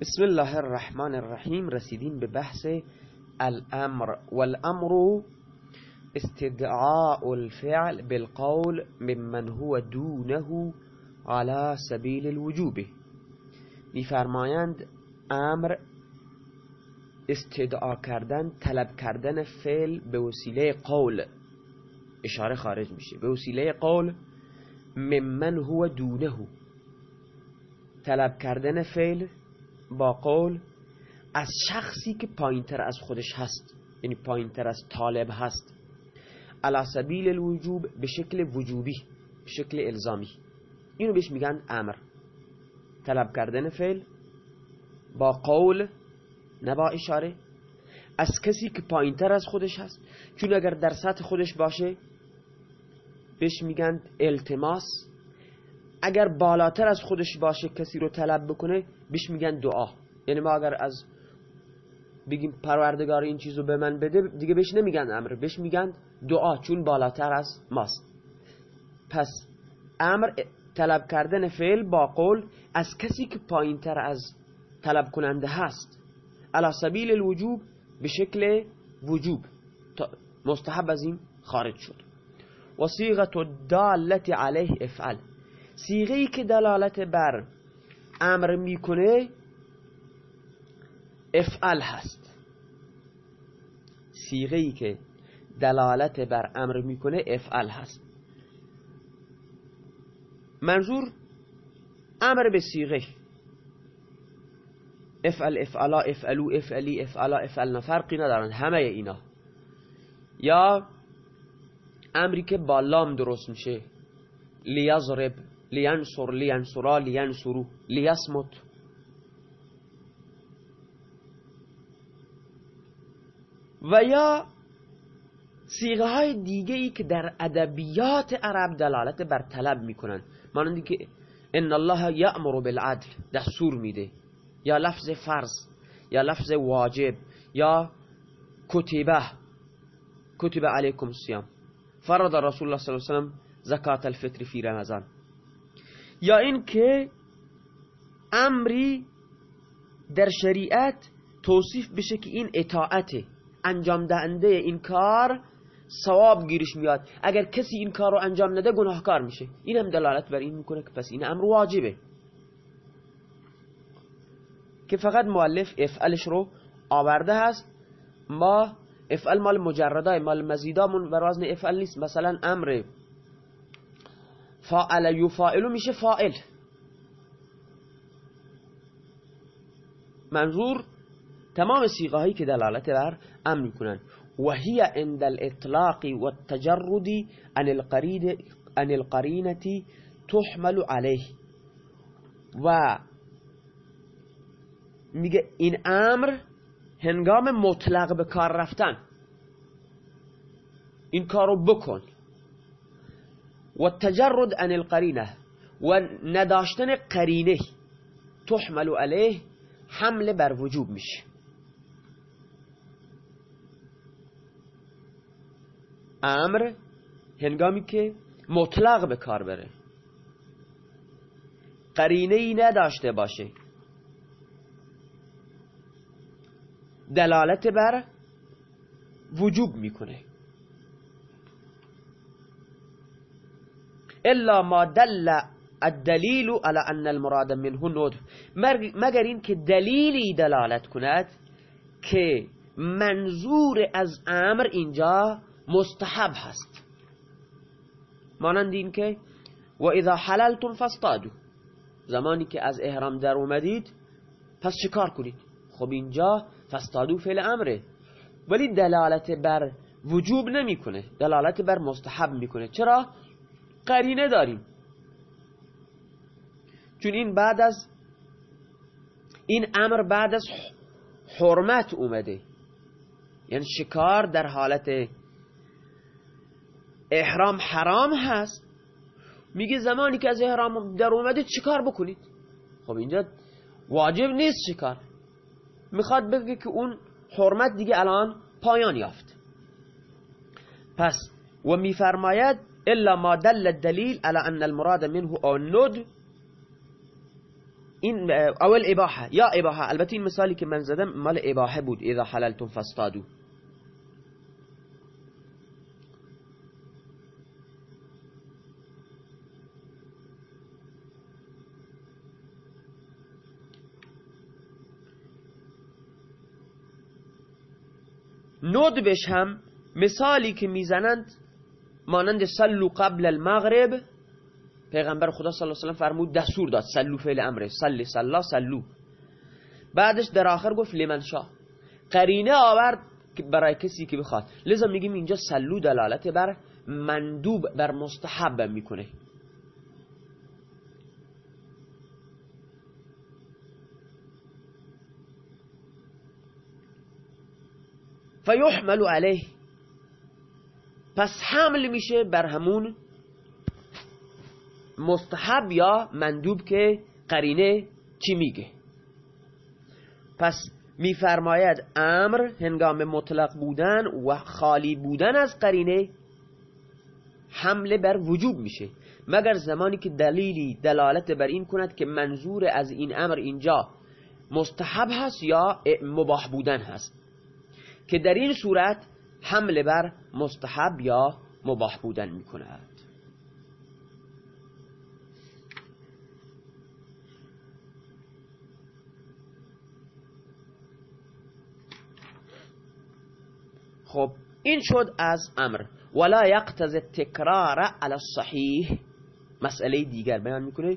بسم الله الرحمن الرحیم رسیدیم به بحث الأمر والأمر استدعاء الفعل بالقول ممن هو دونه على سبیل الوجوب. میفرمایند أمر استدعا کردن طلب کردن فعل به وسیله قول. اشاره خارج میشه. به وسیله قول ممن هو دونه. طلب کردن فعل با قول از شخصی که پایینتر از خودش هست یعنی پایینتر از طالب هست. علا سبیل الوجوب به شکل وجوبی به شکل الزامی. اینو بهش میگن امر. طلب کردن فعل با قول نه با اشاره. از کسی که پایینتر از خودش هست چون اگر در سطح خودش باشه بهش میگن التماس. اگر بالاتر از خودش باشه کسی رو طلب بکنه بهش میگن دعا. یعنی ما اگر از بگیم پروردگار این چیزو به من بده دیگه بهش نمیگن امر بهش میگن دعا چون بالاتر از ماست. پس امر طلب کردن فعل با قول از کسی که پایینتر از طلب کننده هست. علا سبیل الوجوب به شکل وجوب مستحب از این خارج شد. و صیغت الدالت علیه افعل. سیغه که دلالت بر امر می‌کنه افعل هست. سیغه که دلالت بر امر می‌کنه افعل هست. منظور امر به سیغه. افعل افعلا افعلو افعلی افعلا افعلنا فرقی ندارن همه اینا. یا امری که با لام درست میشه. لیضرب لینصر لینصرا لینصرو لیسمت و یا سیغه های دیگه ای که در ادبیات عرب دلالت بر طلب می‌کنن مانندی که ان الله یأمر بالعدل دستور میده یا لفظ فرض یا لفظ واجب یا کتبه کتب علیکم الصیام. فرض رسول الله صلی الله علیه وسلم زکات الفطر فی رمضان. یا این که امری در شریعت توصیف بشه که این اطاعته انجام دهنده این کار ثواب گیرش میاد. اگر کسی این کار رو انجام نده گناهکار میشه. این هم دلالت بر این می‌کنه که پس این امر واجبه. که فقط مؤلف افعلش رو آورده هست. ما افعل مال مجردای مال مزیدامون بر وزن افعل نیست. مثلا امر فاعل یفاعلو میشه فاعل. منظور تمام سیغه هایی که دلالت بر أمر میکنن. و هی عند الإطلاق و التجرد عن القرینه تحمل علیه و میگه این أمر هنگام مطلق به کار رفتن. این کارو بکن. و تجرد عن القرینه و نداشتن قرینه تحمل علیه حمله بر وجوب میشه. امر هنگامی که مطلق به کار بره. قرینه ای نداشته باشه. دلالت بر وجوب می‌کنه. الا ما دل الدلیل على ان المراد منه ندب مگر این که دلیلی دلالت کند که منظور از امر اینجا مستحب هست. مانند این که و اذا حللتم فاصطادوا. زمانی که از احرام در اومدید پس چیکار کنید؟ خب اینجا فاصطادوا فعل امره. ولی دلالت بر وجوب نمی‌کنه. دلالت بر مستحب می‌کنه. چرا؟ قرینه داریم. چون این بعد از این امر بعد از حرمت اومده. یعنی شکار در حالت احرام حرام هست. میگه زمانی که از احرام در اومدید چیکار بکنید؟ خب اینجا واجب نیست شکار می‌خواد بگه که اون حرمت دیگه الان پایان یافت. پس و میفرماید إلا ما دل الدليل على أن المراد منه أو الند إن أو الإباحة. يا إباحة البتين مثالي كمن من زدم مال إباحة بود؟ إذا حللتم فاصطادوا. ند بش هم مثالی که میزنند مانند سلو قبل المغرب پیغمبر خدا صلی الله علیه و فرمود دستور داد سلو فعل امره سل سلا سلو بعدش در آخر گفت لمن شاه قرینه آورد برای کسی که بخواد. لذا میگیم اینجا سلو دلالت بر مندوب بر مستحب می‌کنه. فیحمل علیه. پس حمل میشه بر همون مستحب یا مندوب که قرینه چی میگه. پس میفرماید امر هنگام مطلق بودن و خالی بودن از قرینه حمله بر وجوب میشه. مگر زمانی که دلیلی دلالت بر این کند که منظور از این امر اینجا مستحب هست یا مباح بودن هست؟ که در این صورت حمله بر مستحب یا مباح بودن می‌کند. خب این شد از امر. ولا یقتض تکرار علی الصحیح. مسئله دیگر بیان می‌کنه.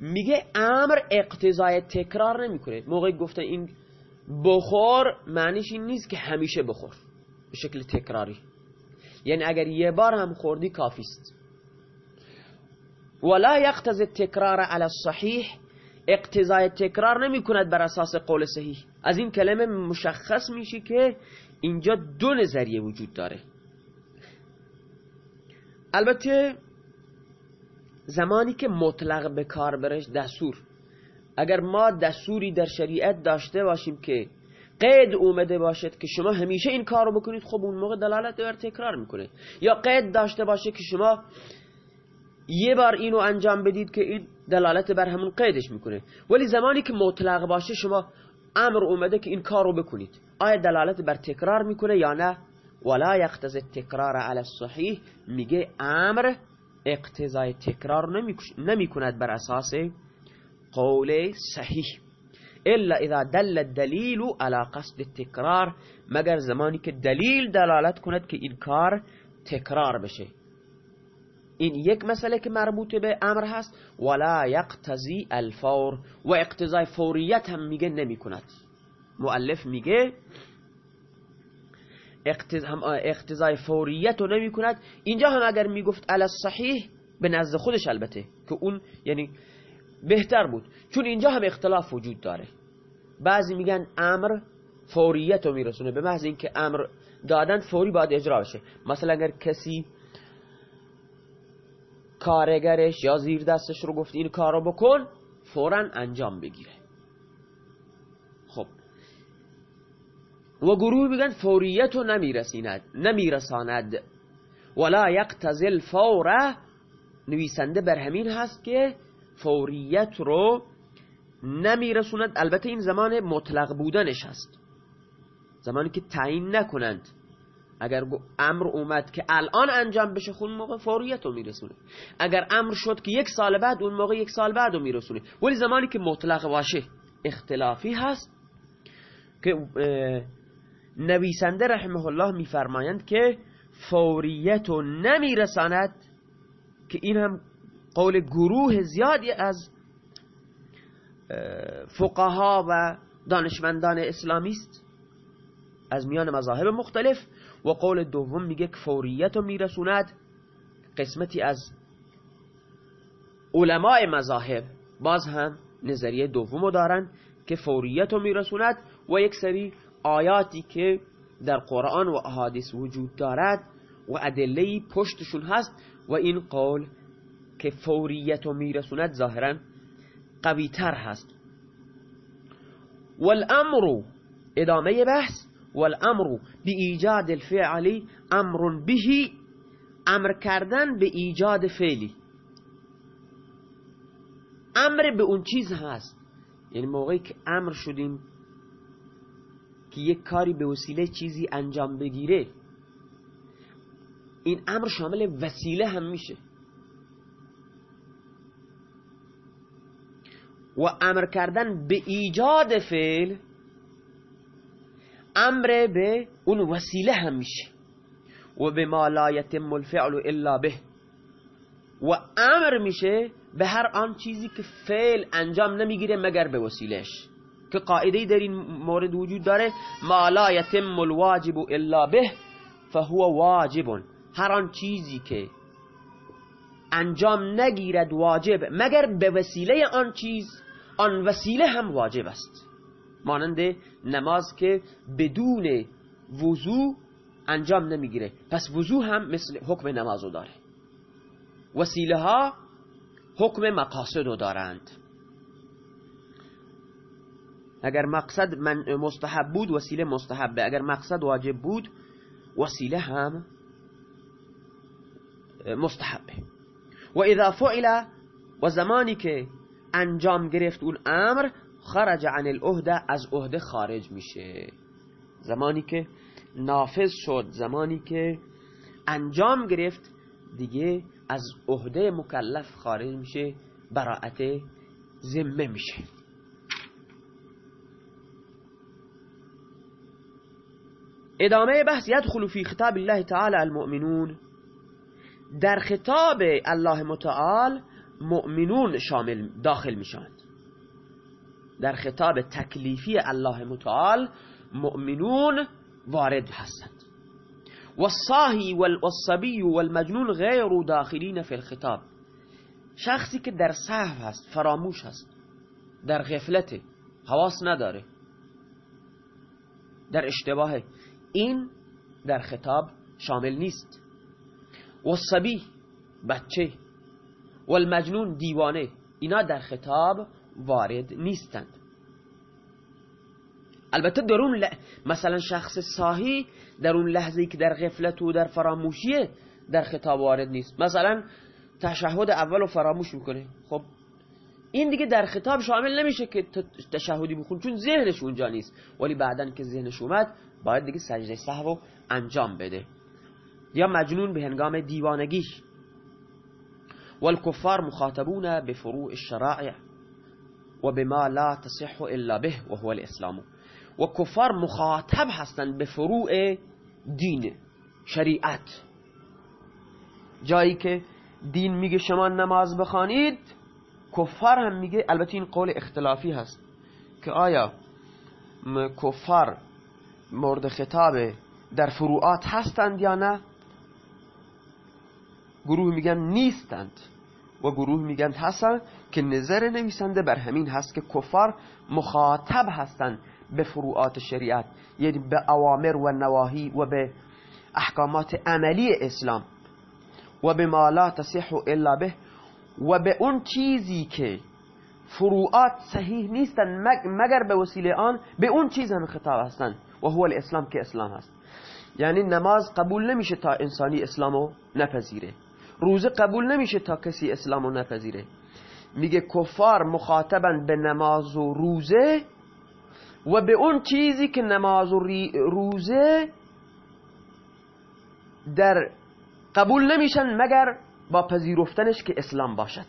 میگه امر اقتضای تکرار نمی‌کنه. موقع گفته این بخور معنیش این نیست که همیشه بخور. به شکل تکراری. یعنی اگر یه بار هم خوردی کافیست ولا یقتضی تکرار علی الصحیح اقتضای تکرار نمی کند بر اساس قول صحیح. از این کلمه مشخص میشه که اینجا دو نظریه وجود داره. البته زمانی که مطلق به کار برش دستور. اگر ما دستوری در شریعت داشته باشیم که قید اومده باشد که شما همیشه این کار رو بکنید خب اون موقع دلالت بر تکرار می‌کنه. یا قید داشته باشه که شما یه بار اینو انجام بدید که این دلالت بر همون قیدش می‌کنه. ولی زمانی که مطلق باشه شما امر اومده که این کار رو بکنید. آیا دلالت بر تکرار می‌کنه یا نه؟ ولا یقتض تکرار علی الصحیح. میگه امر اقتضای تکرار نمی‌کند بر اساس قول صحیح. الا اذا دل الدلیل على قصد التکرار مگر زمانی که دلیل دلالت کند که این کار تکرار بشه. این یک مسئله که مربوط به امر هست. ولا یقتضی الفور. و اقتضای فوریت هم میگه نمی کند. مؤلف میگه اقتضای فوریت رو نمی کند. اینجا هم اگر می‌گفت علی صحیح به نزد خودش البته. که اون یعنی بهتر بود. چون اینجا هم اختلاف وجود داره. بعضی میگن امر فوریت رو میرسونه. به محض اینکه امر دادن فوری باید اجرا بشه. مثلا اگر کسی کارگرش یا زیر دستش رو گفت این کار رو بکن فورا انجام بگیره. خب. و گروه میگن فوریت رو نمیرسیند نمیرساند. ولا یقتضی الفور نویسنده بر همین هست که فوریت رو نمیرسوند البته این زمان مطلق بودنش هست. زمانی که تعیین نکنند. اگر امر اومد که الان انجام بشه خون موقع فوریت رو میرسونه. اگر امر شد که یک سال بعد اون موقع یک سال بعد رو میرسونه. ولی زمانی که مطلق باشه اختلافی هست که نویسنده رحمه الله میفرمایند که فوریت رو نمیرساند که این هم قول گروه زیادی از فقها و دانشمندان اسلامی است. از میان مذاهب مختلف. و قول دوم میگه که فوریت رو میرسوند. قسمتی از علماء مذاهب باز هم نظریه دوم رو دارن که فوریت رو میرسوند و یک سری آیاتی که در قرآن و احادیث وجود دارد و ادله پشتشون هست و این قول که فوریت و میرسوند ظاهرا قوی تر هست. والامر ادامه بحث والامر به ایجاد الفعلی امر به امر کردن به ایجاد فعلی. امر به اون چیز هست. یعنی موقعی که امر شدیم که یک کاری به وسیله چیزی انجام بگیره این امر شامل وسیله هم میشه. و امر کردن به ایجاد فعل امر به اون وسیله هم میشه. و به ما لا یتم الفعل الا به. و امر میشه به هر آن چیزی که فعل انجام نمی‌گیره مگر به وسیلهش که قاعده در این مورد وجود داره ما لا یتم الواجب الا به فهو واجب. هر آن چیزی که انجام نگیرد واجب مگر به وسیله آن چیز آن وسیله هم واجب است. مانند نماز که بدون وضو انجام نمی‌گیره. پس وضو هم مثل حکم نمازو داره. وسیله ها حکم مقاصد دارند. اگر مقصد من مستحب بود وسیله مستحبه. اگر مقصد واجب بود وسیله هم مستحبه. و اذا فعل و زمانی که انجام گرفت اون امر خرج عن العهده از عهده خارج میشه. زمانی که نافذ شد زمانی که انجام گرفت دیگه از عهده مکلف خارج میشه براعت ذمه میشه. ادامه بحث یدخل فی خطاب الله تعالی المؤمنون. در خطاب الله متعال مؤمنون شامل داخل میشند در خطاب تکلیفی الله متعال مؤمنون وارد هستند. والصاهی والصبی والمجنون غیر داخلین فی الخطاب. شخصی که در صحف هست فراموش هست در غفلت حواس نداره. در اشتباه این در خطاب شامل نیست. والصبی بچه. والمجنون دیوانه. اینا در خطاب وارد نیستند. البته در اون مثلا شخص صاحی در اون لحظه که در غفلت و در فراموشیه در خطاب وارد نیست. مثلا تشهد اول رو فراموش می‌کنه. خب این دیگه در خطاب شامل نمیشه که تشهدی بخون چون ذهنش اونجا نیست. ولی بعدا که ذهنش اومد باید دیگه سجده سهو انجام بده. یا مجنون به هنگام دیوانگیش. والكفار مخاطبون بفروع الشرائع وبما لا تصح الا به وهو الاسلام و مخاطب هستند به فروع دین شریعت. جایی که دین میگه شما نماز بخوانید کفار هم میگه البته این قول اختلافی هست که آیا کفار مورد خطاب در فروعات هستند یا نه؟ گروه میگن نیستند و گروه میگن هستند که نظر نویسنده بر همین هست که کفار مخاطب هستند به فروعات شریعت یعنی به اوامر و نواهی و به احکامات عملی اسلام و به ما لا تصح الا به و به اون چیزی که فروعات صحیح نیستن مگر به وسیله آن به اون چیز هم خطاب هستن و هو الاسلام که اسلام هست. یعنی نماز قبول نمیشه تا انسانی اسلامو نپذیره. روزه قبول نمیشه تا کسی اسلامو نپذیره. میگه کفار مخاطبن به نماز و روزه و به اون چیزی که نماز و روزه در قبول نمیشن مگر با پذیرفتنش که اسلام باشد.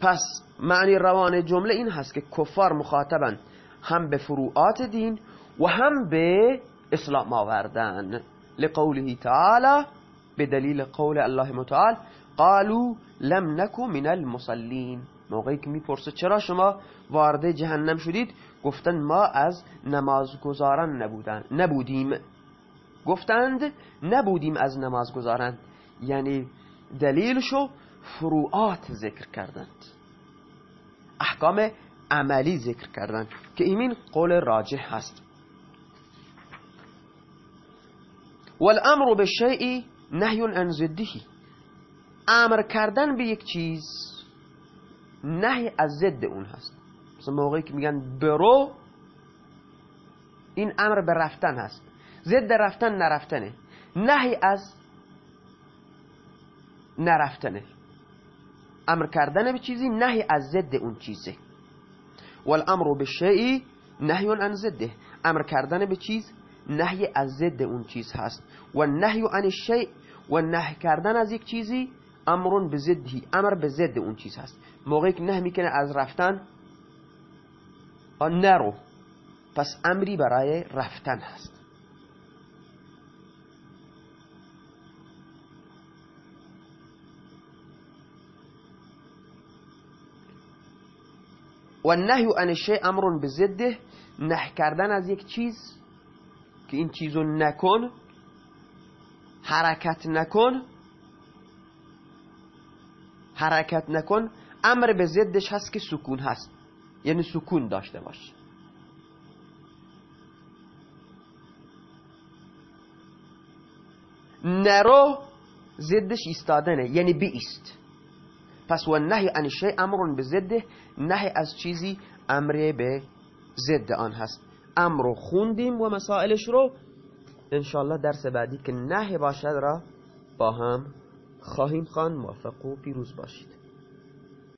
پس معنی روان جمله این هست که کفار مخاطبن هم به فروعات دین و هم به اسلام آوردن. لقوله تعالی به دلیل قول الله متعال قالوا لم نکو من المصلین. موقعی که می‌پرسه چرا شما وارد جهنم شدید؟ گفتن ما از نمازگزاران نبودن نبودیم. گفتند نبودیم از نمازگزاران. یعنی دلیلشو فروعات ذکر کردند. احکام عملی ذکر کردند که این قول راجح هست. والامر بالشیء نهی عن ضده امر کردن به یک چیز نهی از ضد اون هست. مثلا موقعی که میگن برو این امر به رفتن هست. ضد رفتن نرفتنه. نهی از نرفتنه. امر کردن به چیزی نهی از ضد اون چیزه. والامر به شیعی نهی عن ضده امر کردن به چیز نهی از ضد اون چیز هست. و نهی عن الشیء و نهی کردن از یک چیزی امر به ضدی امر به ضد اون چیز هست. موقعی که نهی می‌کنه از رفتن نرو پس امری برای رفتن هست. و نهی عن الشیء امر به ضده نه کردن از یک چیز که این چیزو نکن حرکت نکن. حرکت نکن. امر به ضدش هست که سکون هست. یعنی سکون داشته باش. نرو ضدش ایستادنه. یعنی بیست. پس و نهی عن شیء امر به ضده. نهی از چیزی امر به ضد آن هست. امر خوندیم و مسائلش رو انشالله درس بعدی که نهی باشد را با هم خواهیم خوان موفق و پیروز باشید.